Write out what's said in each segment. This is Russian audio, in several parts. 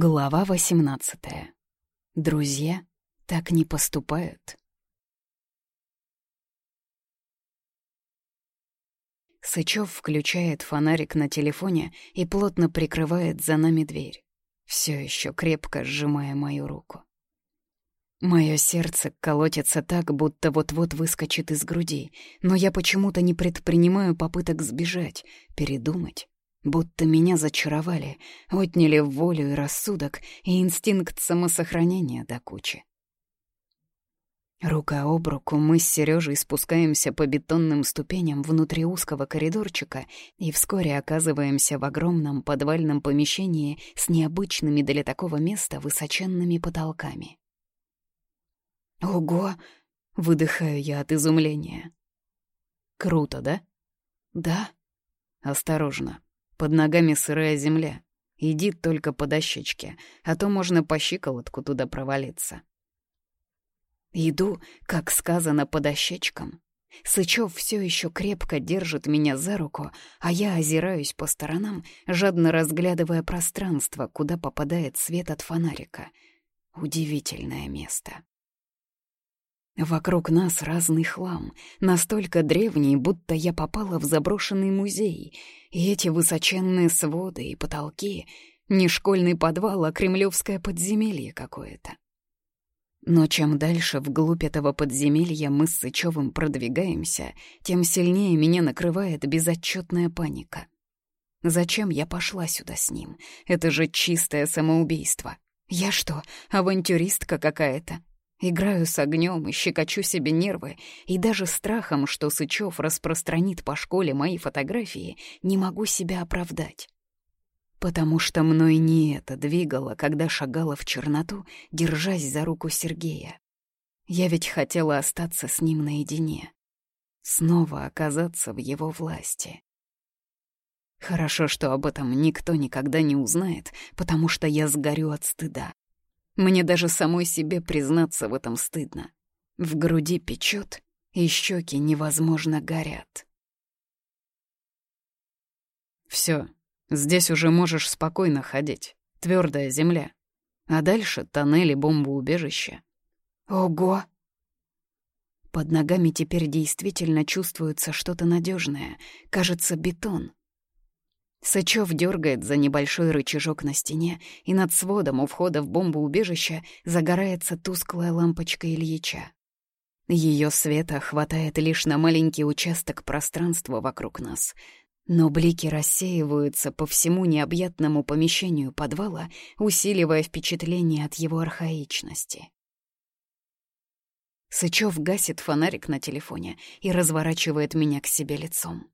Глава 18. Друзья так не поступают. Сычев включает фонарик на телефоне и плотно прикрывает за нами дверь, все еще крепко сжимая мою руку. Мое сердце колотится так, будто вот-вот выскочит из груди, но я почему-то не предпринимаю попыток сбежать, передумать будто меня зачаровали, отняли волю и рассудок и инстинкт самосохранения до кучи. Рука об руку мы с Сережей спускаемся по бетонным ступеням внутри узкого коридорчика и вскоре оказываемся в огромном подвальном помещении с необычными для такого места высоченными потолками. «Ого!» — выдыхаю я от изумления. «Круто, да?» «Да». «Осторожно, под ногами сырая земля. Иди только по дощечке, а то можно по щиколотку туда провалиться. Иду, как сказано, по дощечкам. Сычев все еще крепко держит меня за руку, а я озираюсь по сторонам, жадно разглядывая пространство, куда попадает свет от фонарика. Удивительное место. Вокруг нас разный хлам, настолько древний, будто я попала в заброшенный музей, и эти высоченные своды и потолки — не школьный подвал, а кремлевское подземелье какое-то. Но чем дальше вглубь этого подземелья мы с Сычевым продвигаемся, тем сильнее меня накрывает безотчетная паника. Зачем я пошла сюда с ним? Это же чистое самоубийство. Я что, авантюристка какая-то? Играю с огнем и щекочу себе нервы, и даже страхом, что Сычев распространит по школе мои фотографии, не могу себя оправдать. Потому что мной не это двигало, когда шагала в черноту, держась за руку Сергея. Я ведь хотела остаться с ним наедине. Снова оказаться в его власти. Хорошо, что об этом никто никогда не узнает, потому что я сгорю от стыда. Мне даже самой себе признаться в этом стыдно. В груди печет, и щеки невозможно горят. Все, здесь уже можешь спокойно ходить. Твердая земля. А дальше тоннели бомбоубежища. Ого! Под ногами теперь действительно чувствуется что-то надежное. Кажется, бетон. Сычев дергает за небольшой рычажок на стене, и над сводом у входа в бомбоубежище загорается тусклая лампочка Ильича. Ее света хватает лишь на маленький участок пространства вокруг нас, но блики рассеиваются по всему необъятному помещению подвала, усиливая впечатление от его архаичности. Сычев гасит фонарик на телефоне и разворачивает меня к себе лицом.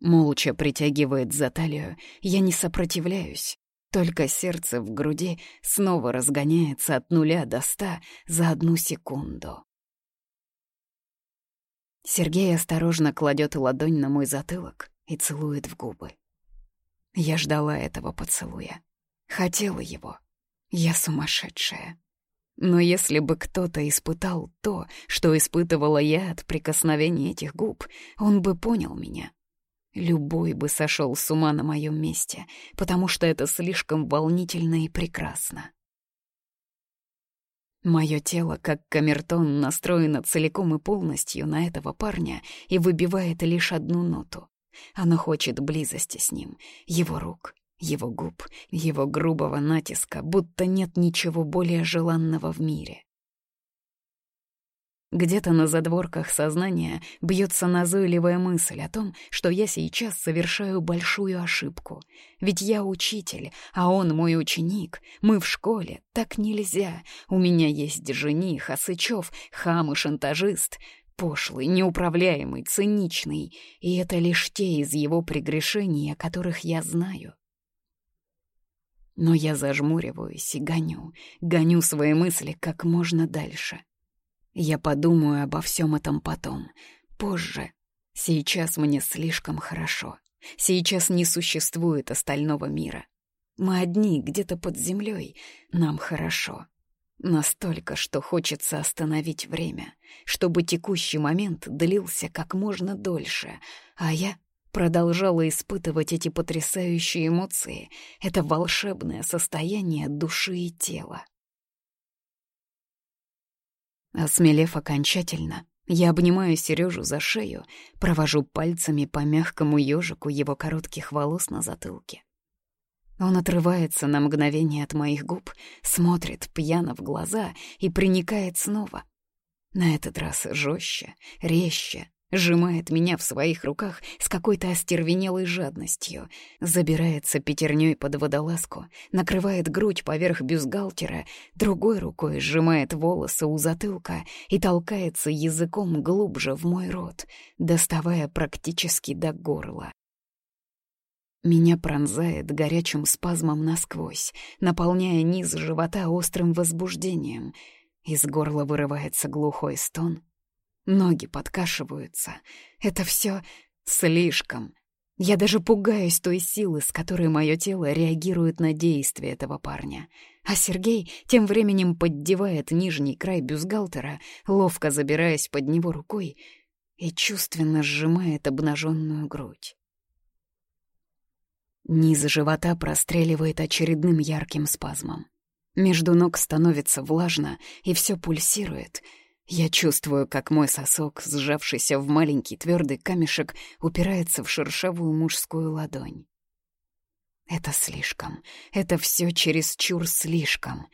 Молча притягивает за талию, я не сопротивляюсь. Только сердце в груди снова разгоняется от нуля до ста за одну секунду. Сергей осторожно кладет ладонь на мой затылок и целует в губы. Я ждала этого поцелуя. Хотела его. Я сумасшедшая. Но если бы кто-то испытал то, что испытывала я от прикосновения этих губ, он бы понял меня. Любой бы сошел с ума на моем месте, потому что это слишком волнительно и прекрасно. Мое тело, как камертон, настроено целиком и полностью на этого парня и выбивает лишь одну ноту. Оно хочет близости с ним, его рук, его губ, его грубого натиска, будто нет ничего более желанного в мире. Где-то на задворках сознания бьется назойливая мысль о том, что я сейчас совершаю большую ошибку. Ведь я учитель, а он мой ученик. Мы в школе. Так нельзя. У меня есть жених, а Сычев — хам и шантажист. Пошлый, неуправляемый, циничный. И это лишь те из его прегрешений, о которых я знаю. Но я зажмуриваюсь и гоню, гоню свои мысли как можно дальше — я подумаю обо всем этом потом, позже. Сейчас мне слишком хорошо. Сейчас не существует остального мира. Мы одни, где-то под землей. Нам хорошо. Настолько, что хочется остановить время, чтобы текущий момент длился как можно дольше, а я продолжала испытывать эти потрясающие эмоции, это волшебное состояние души и тела. Осмелев окончательно, я обнимаю Сережу за шею, провожу пальцами по мягкому ежику его коротких волос на затылке. Он отрывается на мгновение от моих губ, смотрит пьяно в глаза и приникает снова. На этот раз жестче, резче, сжимает меня в своих руках с какой-то остервенелой жадностью, забирается пятерней под водолазку, накрывает грудь поверх бюстгальтера, другой рукой сжимает волосы у затылка и толкается языком глубже в мой рот, доставая практически до горла. Меня пронзает горячим спазмом насквозь, наполняя низ живота острым возбуждением. Из горла вырывается глухой стон — Ноги подкашиваются. Это все слишком. Я даже пугаюсь той силы, с которой мое тело реагирует на действия этого парня. А Сергей тем временем поддевает нижний край бюстгальтера, ловко забираясь под него рукой, и чувственно сжимает обнаженную грудь. Низ живота простреливает очередным ярким спазмом. Между ног становится влажно, и все пульсирует — я чувствую, как мой сосок, сжавшийся в маленький твердый камешек, упирается в шершавую мужскую ладонь. Это слишком. Это все чересчур слишком.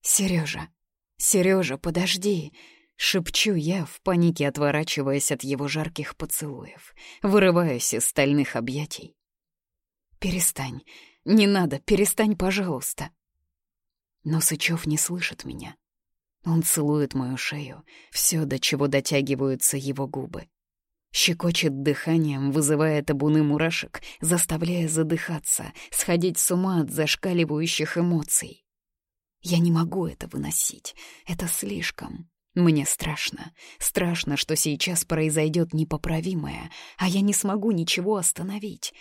Сережа, Сережа, подожди! Шепчу я, в панике отворачиваясь от его жарких поцелуев, вырываюсь из стальных объятий. «Перестань, не надо, перестань, пожалуйста!» Но Сычев не слышит меня. Он целует мою шею, все, до чего дотягиваются его губы. Щекочет дыханием, вызывая табуны мурашек, заставляя задыхаться, сходить с ума от зашкаливающих эмоций. Я не могу это выносить. Это слишком. Мне страшно. Страшно, что сейчас произойдет непоправимое, а я не смогу ничего остановить.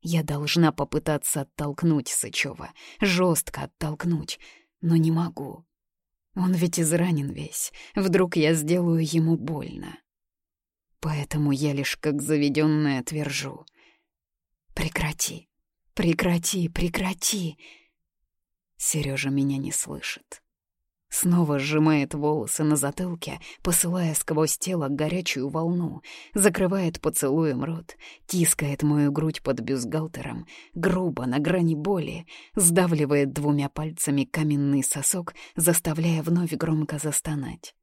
Я должна попытаться оттолкнуть Сычева, жестко оттолкнуть, но не могу. Он ведь изранен весь. Вдруг я сделаю ему больно. Поэтому я лишь как заведенная твержу. Прекрати, прекрати, прекрати. Сережа меня не слышит. Снова сжимает волосы на затылке, посылая сквозь тело горячую волну, закрывает поцелуем рот, тискает мою грудь под бюстгальтером, грубо, на грани боли, сдавливает двумя пальцами каменный сосок, заставляя вновь громко застонать.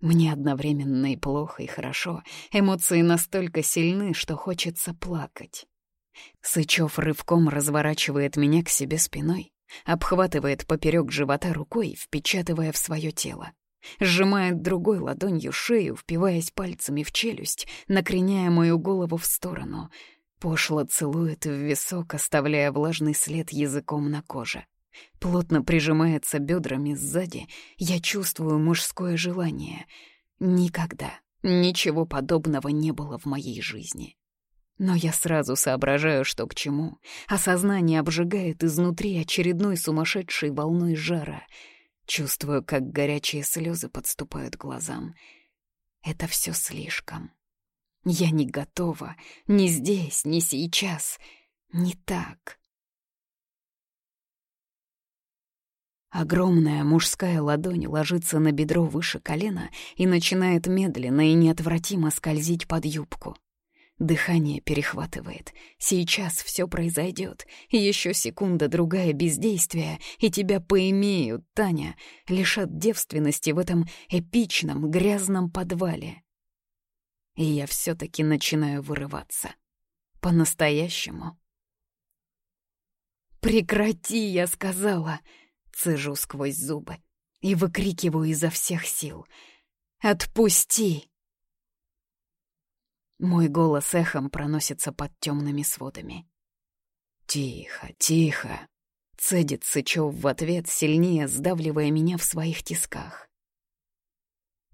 Мне одновременно и плохо, и хорошо, эмоции настолько сильны, что хочется плакать. Сычев рывком разворачивает меня к себе спиной, Обхватывает поперек живота рукой, впечатывая в свое тело. Сжимает другой ладонью шею, впиваясь пальцами в челюсть, накреняя мою голову в сторону. Пошло целует в висок, оставляя влажный след языком на коже. Плотно прижимается бедрами сзади. Я чувствую мужское желание. Никогда ничего подобного не было в моей жизни. Но я сразу соображаю, что к чему. Осознание обжигает изнутри очередной сумасшедшей волной жара. Чувствую, как горячие слезы подступают к глазам. Это все слишком. Я не готова. Ни здесь, ни сейчас. Не так. Огромная мужская ладонь ложится на бедро выше колена и начинает медленно и неотвратимо скользить под юбку. Дыхание перехватывает. Сейчас все произойдет. Еще секунда, другая бездействия, и тебя поимеют, Таня, лишат девственности в этом эпичном грязном подвале. И я все-таки начинаю вырываться. По-настоящему. «Прекрати!» — я сказала. Цежу сквозь зубы и выкрикиваю изо всех сил. «Отпусти!» Мой голос эхом проносится под темными сводами. «Тихо, тихо!» — цедит Сычев в ответ, сильнее сдавливая меня в своих тисках.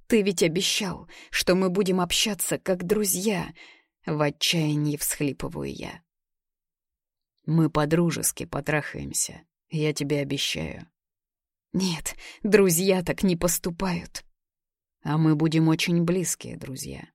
«Ты ведь обещал, что мы будем общаться как друзья!» — в отчаянии всхлипываю я. «Мы по-дружески потрахаемся, я тебе обещаю». «Нет, друзья так не поступают». «А мы будем очень близкие друзья».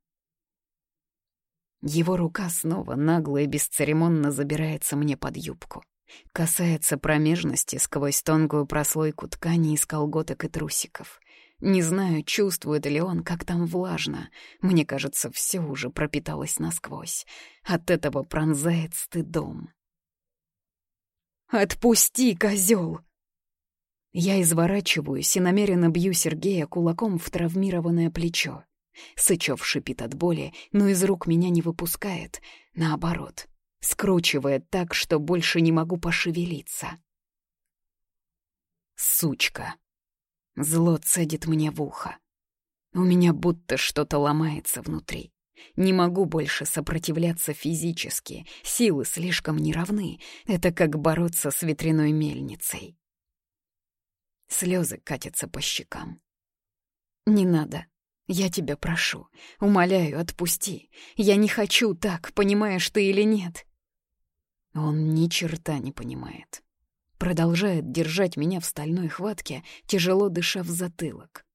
Его рука снова нагло и бесцеремонно забирается мне под юбку. Касается промежности сквозь тонкую прослойку ткани из колготок и трусиков. Не знаю, чувствует ли он, как там влажно. Мне кажется, все уже пропиталось насквозь. От этого пронзает стыдом. «Отпусти, козел! Я изворачиваюсь и намеренно бью Сергея кулаком в травмированное плечо. Сычев шипит от боли, но из рук меня не выпускает. Наоборот, скручивает так, что больше не могу пошевелиться. «Сучка!» Зло цедит мне в ухо. У меня будто что-то ломается внутри. Не могу больше сопротивляться физически, силы слишком неравны. Это как бороться с ветряной мельницей. Слезы катятся по щекам. «Не надо. Я тебя прошу. Умоляю, отпусти. Я не хочу так, понимаешь ты или нет?» Он ни черта не понимает продолжает держать меня в стальной хватке, тяжело дыша в затылок.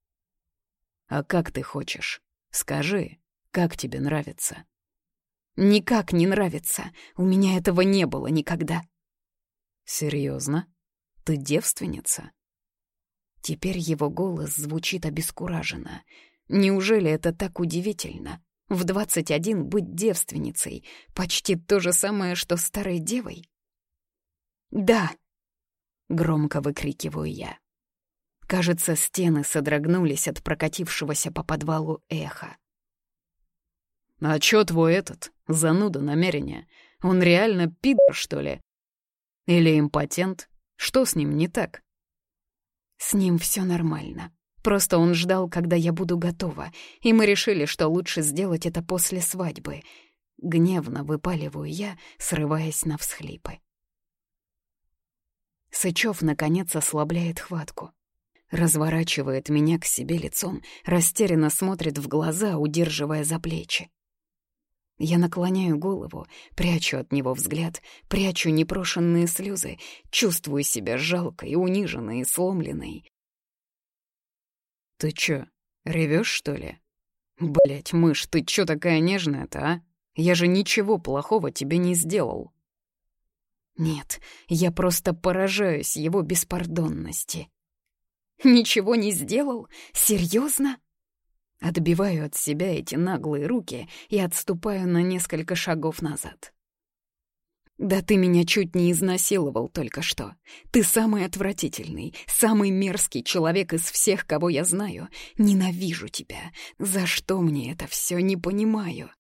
«А как ты хочешь? Скажи, как тебе нравится?» «Никак не нравится. У меня этого не было никогда». «Серьезно? Ты девственница?» Теперь его голос звучит обескураженно. Неужели это так удивительно? В двадцать один быть девственницей — почти то же самое, что старой девой? «Да», Громко выкрикиваю я. Кажется, стены содрогнулись от прокатившегося по подвалу эха. «А чё твой этот, зануда намерения? Он реально пидор, что ли? Или импотент? Что с ним не так?» «С ним все нормально. Просто он ждал, когда я буду готова, и мы решили, что лучше сделать это после свадьбы». Гневно выпаливаю я, срываясь на всхлипы. Сычев, наконец, ослабляет хватку. Разворачивает меня к себе лицом, растерянно смотрит в глаза, удерживая за плечи. Я наклоняю голову, прячу от него взгляд, прячу непрошенные слезы, чувствую себя жалкой, униженной и сломленной. «Ты чё, ревёшь, что ли? Блять, мышь, ты чё такая нежная-то, а? Я же ничего плохого тебе не сделал». Нет, я просто поражаюсь его беспардонности. Ничего не сделал? Серьезно? Отбиваю от себя эти наглые руки и отступаю на несколько шагов назад. «Да ты меня чуть не изнасиловал только что. Ты самый отвратительный, самый мерзкий человек из всех, кого я знаю. Ненавижу тебя. За что мне это все не понимаю?»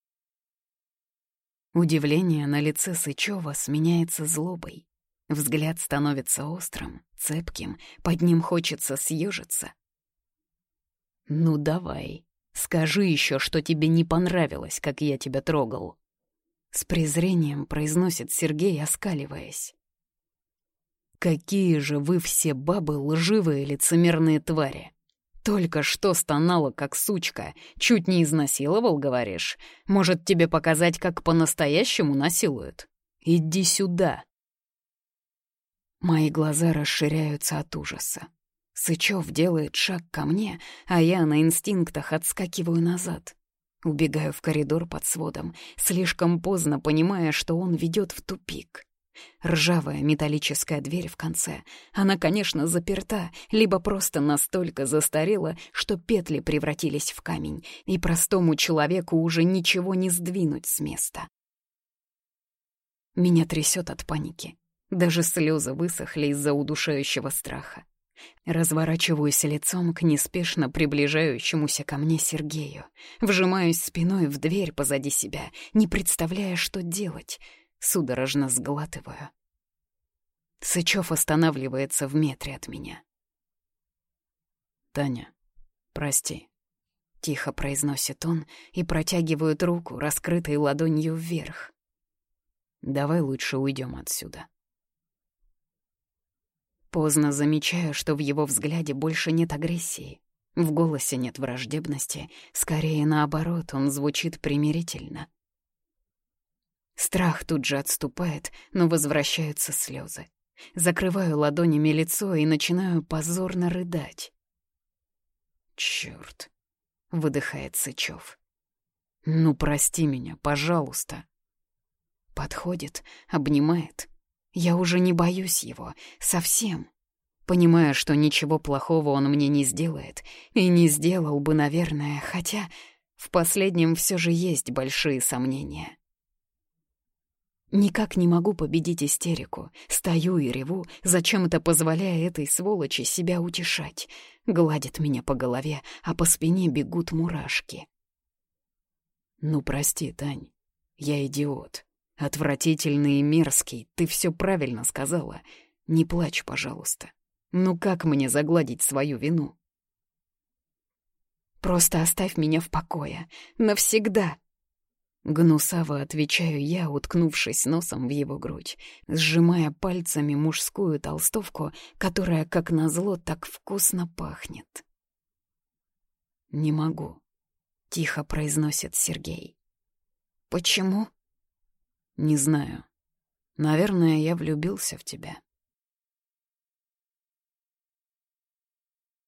Удивление на лице Сычева сменяется злобой. Взгляд становится острым, цепким, под ним хочется съежиться. «Ну давай, скажи еще, что тебе не понравилось, как я тебя трогал». С презрением произносит Сергей, оскаливаясь. «Какие же вы все бабы лживые лицемерные твари! Только что стонала, как сучка. Чуть не изнасиловал, говоришь? Может, тебе показать, как по-настоящему насилуют? Иди сюда. Мои глаза расширяются от ужаса. Сычев делает шаг ко мне, а я на инстинктах отскакиваю назад. Убегаю в коридор под сводом, слишком поздно понимая, что он ведет в тупик. Ржавая металлическая дверь в конце. Она, конечно, заперта, либо просто настолько застарела, что петли превратились в камень, и простому человеку уже ничего не сдвинуть с места. Меня трясет от паники. Даже слезы высохли из-за удушающего страха. Разворачиваюсь лицом к неспешно приближающемуся ко мне Сергею. Вжимаюсь спиной в дверь позади себя, не представляя, что делать — судорожно сглатываю. Сычев останавливается в метре от меня. «Таня, прости», — тихо произносит он и протягивает руку, раскрытой ладонью вверх. «Давай лучше уйдем отсюда». Поздно замечаю, что в его взгляде больше нет агрессии. В голосе нет враждебности, скорее наоборот, он звучит примирительно. Страх тут же отступает, но возвращаются слезы. Закрываю ладонями лицо и начинаю позорно рыдать. «Чёрт!» — выдыхает Сычев. Ну, прости меня, пожалуйста. Подходит, обнимает. Я уже не боюсь его, совсем. Понимая, что ничего плохого он мне не сделает. И не сделал бы, наверное, хотя в последнем все же есть большие сомнения. Никак не могу победить истерику. Стою и реву, зачем-то позволяя этой сволочи себя утешать. Гладит меня по голове, а по спине бегут мурашки. «Ну, прости, Тань, я идиот. Отвратительный и мерзкий, ты все правильно сказала. Не плачь, пожалуйста. Ну как мне загладить свою вину?» «Просто оставь меня в покое. Навсегда!» Гнусаво отвечаю я, уткнувшись носом в его грудь, сжимая пальцами мужскую толстовку, которая, как назло, так вкусно пахнет. «Не могу», — тихо произносит Сергей. «Почему?» «Не знаю. Наверное, я влюбился в тебя».